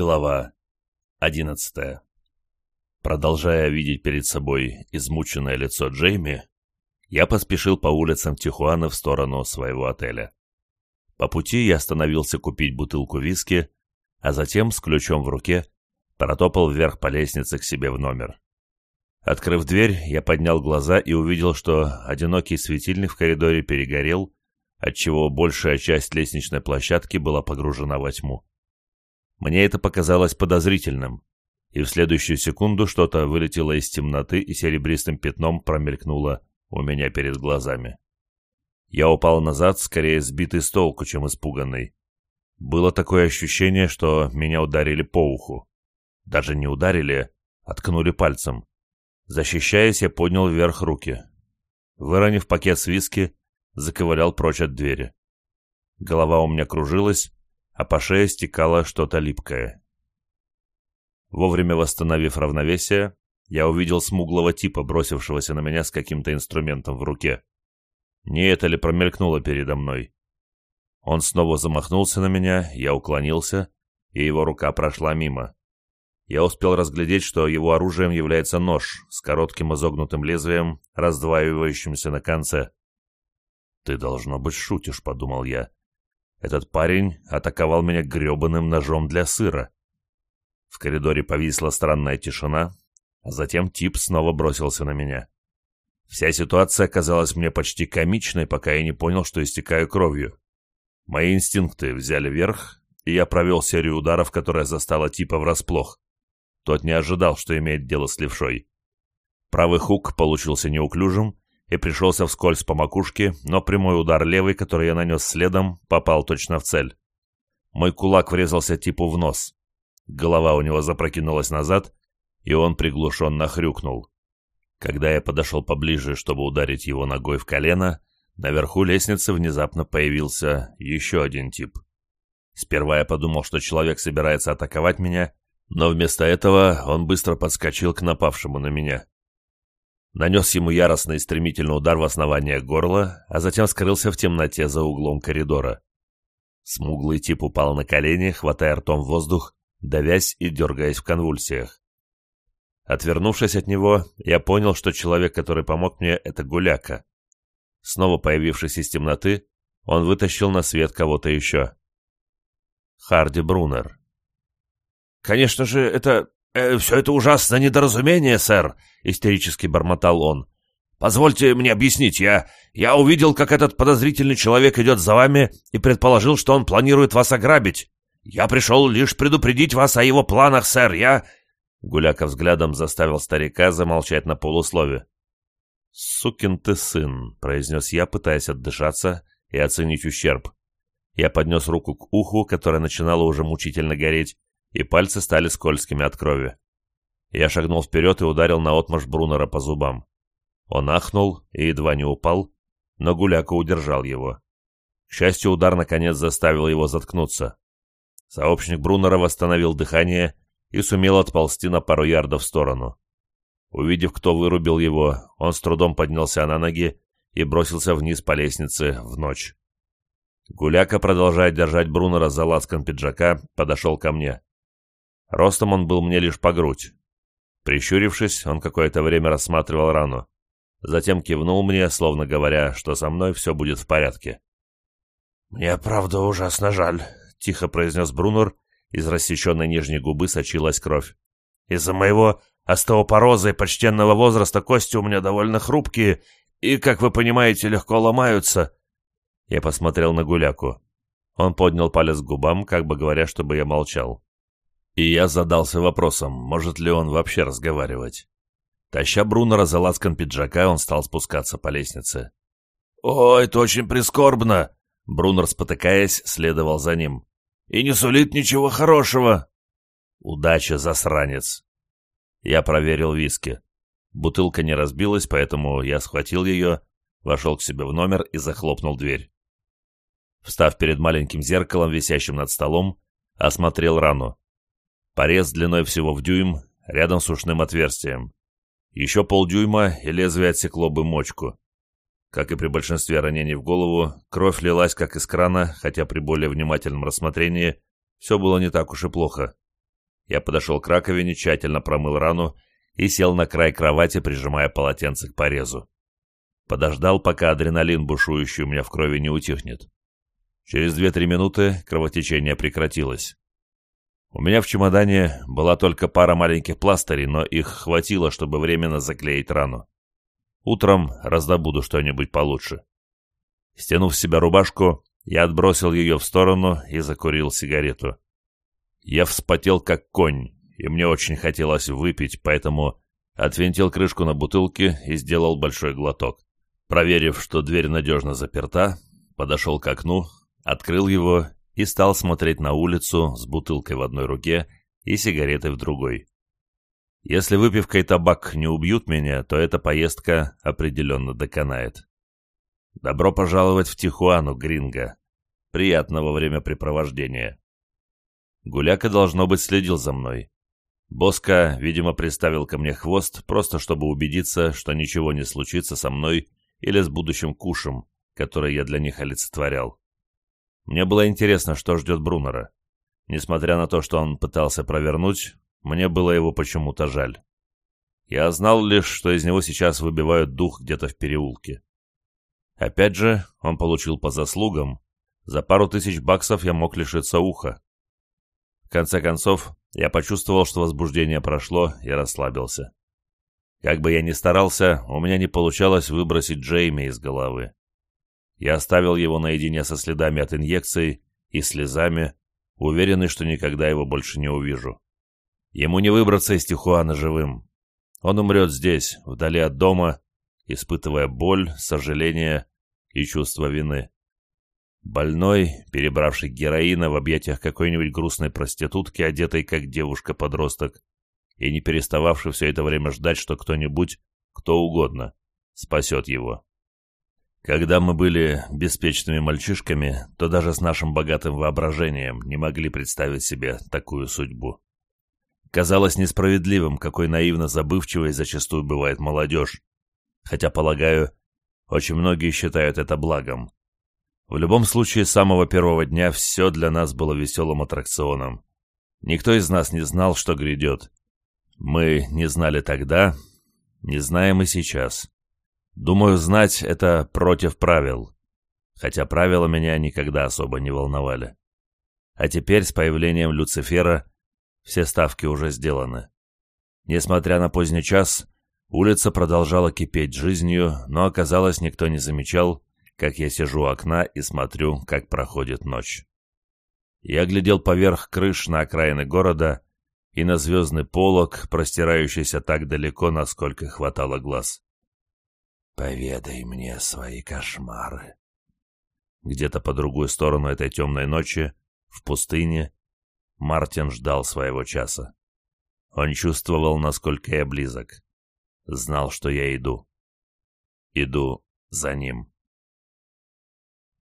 Глава 11 Продолжая видеть перед собой измученное лицо Джейми, я поспешил по улицам Тихуана в сторону своего отеля. По пути я остановился купить бутылку виски, а затем с ключом в руке протопал вверх по лестнице к себе в номер. Открыв дверь, я поднял глаза и увидел, что одинокий светильник в коридоре перегорел, отчего большая часть лестничной площадки была погружена во тьму. Мне это показалось подозрительным, и в следующую секунду что-то вылетело из темноты и серебристым пятном промелькнуло у меня перед глазами. Я упал назад, скорее сбитый с толку, чем испуганный. Было такое ощущение, что меня ударили по уху. Даже не ударили, а ткнули пальцем. Защищаясь, я поднял вверх руки. Выронив пакет с виски, заковырял прочь от двери. Голова у меня кружилась, а по шее стекало что-то липкое. Вовремя восстановив равновесие, я увидел смуглого типа, бросившегося на меня с каким-то инструментом в руке. Не это ли промелькнуло передо мной? Он снова замахнулся на меня, я уклонился, и его рука прошла мимо. Я успел разглядеть, что его оружием является нож с коротким изогнутым лезвием, раздваивающимся на конце. «Ты, должно быть, шутишь», — подумал я. Этот парень атаковал меня гребаным ножом для сыра. В коридоре повисла странная тишина, а затем тип снова бросился на меня. Вся ситуация казалась мне почти комичной, пока я не понял, что истекаю кровью. Мои инстинкты взяли верх, и я провел серию ударов, которая застала типа врасплох. Тот не ожидал, что имеет дело с левшой. Правый хук получился неуклюжим, и пришелся вскользь по макушке, но прямой удар левой, который я нанес следом, попал точно в цель. Мой кулак врезался типу в нос. Голова у него запрокинулась назад, и он приглушенно хрюкнул. Когда я подошел поближе, чтобы ударить его ногой в колено, наверху лестницы внезапно появился еще один тип. Сперва я подумал, что человек собирается атаковать меня, но вместо этого он быстро подскочил к напавшему на меня. Нанес ему яростно и стремительно удар в основание горла, а затем скрылся в темноте за углом коридора. Смуглый тип упал на колени, хватая ртом воздух, давясь и дергаясь в конвульсиях. Отвернувшись от него, я понял, что человек, который помог мне, это Гуляка. Снова появившись из темноты, он вытащил на свет кого-то еще. Харди Брунер. «Конечно же, это Э, все это ужасное недоразумение, сэр», — истерически бормотал он. «Позвольте мне объяснить, я... я увидел, как этот подозрительный человек идет за вами и предположил, что он планирует вас ограбить. Я пришел лишь предупредить вас о его планах, сэр, я...» Гуляка взглядом заставил старика замолчать на полуслове. «Сукин ты сын», — произнес я, пытаясь отдышаться и оценить ущерб. Я поднес руку к уху, которое начинало уже мучительно гореть, и пальцы стали скользкими от крови. Я шагнул вперед и ударил наотмашь Брунера по зубам. Он ахнул и едва не упал, но Гуляко удержал его. К счастью, удар наконец заставил его заткнуться. Сообщник Брунера восстановил дыхание и сумел отползти на пару ярдов в сторону. Увидев, кто вырубил его, он с трудом поднялся на ноги и бросился вниз по лестнице в ночь. Гуляка, продолжая держать Брунера за лацкан пиджака, подошел ко мне. Ростом он был мне лишь по грудь. Прищурившись, он какое-то время рассматривал рану. Затем кивнул мне, словно говоря, что со мной все будет в порядке. «Мне, правда, ужасно жаль», — тихо произнес Брунер. Из рассеченной нижней губы сочилась кровь. «Из-за моего остеопороза и почтенного возраста кости у меня довольно хрупкие и, как вы понимаете, легко ломаются». Я посмотрел на Гуляку. Он поднял палец к губам, как бы говоря, чтобы я молчал. И я задался вопросом, может ли он вообще разговаривать. Таща Брунера за разоласкан пиджака, он стал спускаться по лестнице. «О, это очень прискорбно!» Брунер, спотыкаясь, следовал за ним. «И не сулит ничего хорошего!» «Удача, засранец!» Я проверил виски. Бутылка не разбилась, поэтому я схватил ее, вошел к себе в номер и захлопнул дверь. Встав перед маленьким зеркалом, висящим над столом, осмотрел рану порез длиной всего в дюйм, рядом с ушным отверстием. Еще полдюйма, и лезвие отсекло бы мочку. Как и при большинстве ранений в голову, кровь лилась как из крана, хотя при более внимательном рассмотрении все было не так уж и плохо. Я подошел к раковине, тщательно промыл рану и сел на край кровати, прижимая полотенце к порезу. Подождал, пока адреналин, бушующий у меня в крови, не утихнет. Через 2-3 минуты кровотечение прекратилось. У меня в чемодане была только пара маленьких пластырей, но их хватило, чтобы временно заклеить рану. Утром раздобуду что-нибудь получше. Стянув с себя рубашку, я отбросил ее в сторону и закурил сигарету. Я вспотел как конь, и мне очень хотелось выпить, поэтому отвинтил крышку на бутылке и сделал большой глоток. Проверив, что дверь надежно заперта, подошел к окну, открыл его и стал смотреть на улицу с бутылкой в одной руке и сигаретой в другой. Если выпивка и табак не убьют меня, то эта поездка определенно доконает. Добро пожаловать в Тихуану, Гринго. Приятного времяпрепровождения. Гуляка, должно быть, следил за мной. Боска, видимо, приставил ко мне хвост, просто чтобы убедиться, что ничего не случится со мной или с будущим кушем, который я для них олицетворял. Мне было интересно, что ждет Брунера. Несмотря на то, что он пытался провернуть, мне было его почему-то жаль. Я знал лишь, что из него сейчас выбивают дух где-то в переулке. Опять же, он получил по заслугам. За пару тысяч баксов я мог лишиться уха. В конце концов, я почувствовал, что возбуждение прошло и расслабился. Как бы я ни старался, у меня не получалось выбросить Джейми из головы. Я оставил его наедине со следами от инъекции и слезами, уверенный, что никогда его больше не увижу. Ему не выбраться из Тихуана живым. Он умрет здесь, вдали от дома, испытывая боль, сожаление и чувство вины. Больной, перебравший героина в объятиях какой-нибудь грустной проститутки, одетой как девушка-подросток, и не перестававший все это время ждать, что кто-нибудь, кто угодно, спасет его. Когда мы были беспечными мальчишками, то даже с нашим богатым воображением не могли представить себе такую судьбу. Казалось несправедливым, какой наивно забывчивой зачастую бывает молодежь. Хотя, полагаю, очень многие считают это благом. В любом случае, с самого первого дня все для нас было веселым аттракционом. Никто из нас не знал, что грядет. Мы не знали тогда, не знаем и сейчас. Думаю, знать это против правил. Хотя правила меня никогда особо не волновали. А теперь с появлением Люцифера все ставки уже сделаны. Несмотря на поздний час, улица продолжала кипеть жизнью, но оказалось, никто не замечал, как я сижу у окна и смотрю, как проходит ночь. Я глядел поверх крыш на окраины города и на звездный полог, простирающийся так далеко, насколько хватало глаз. Поведай мне свои кошмары. Где-то по другую сторону этой темной ночи, в пустыне, Мартин ждал своего часа. Он чувствовал, насколько я близок. Знал, что я иду. Иду за ним.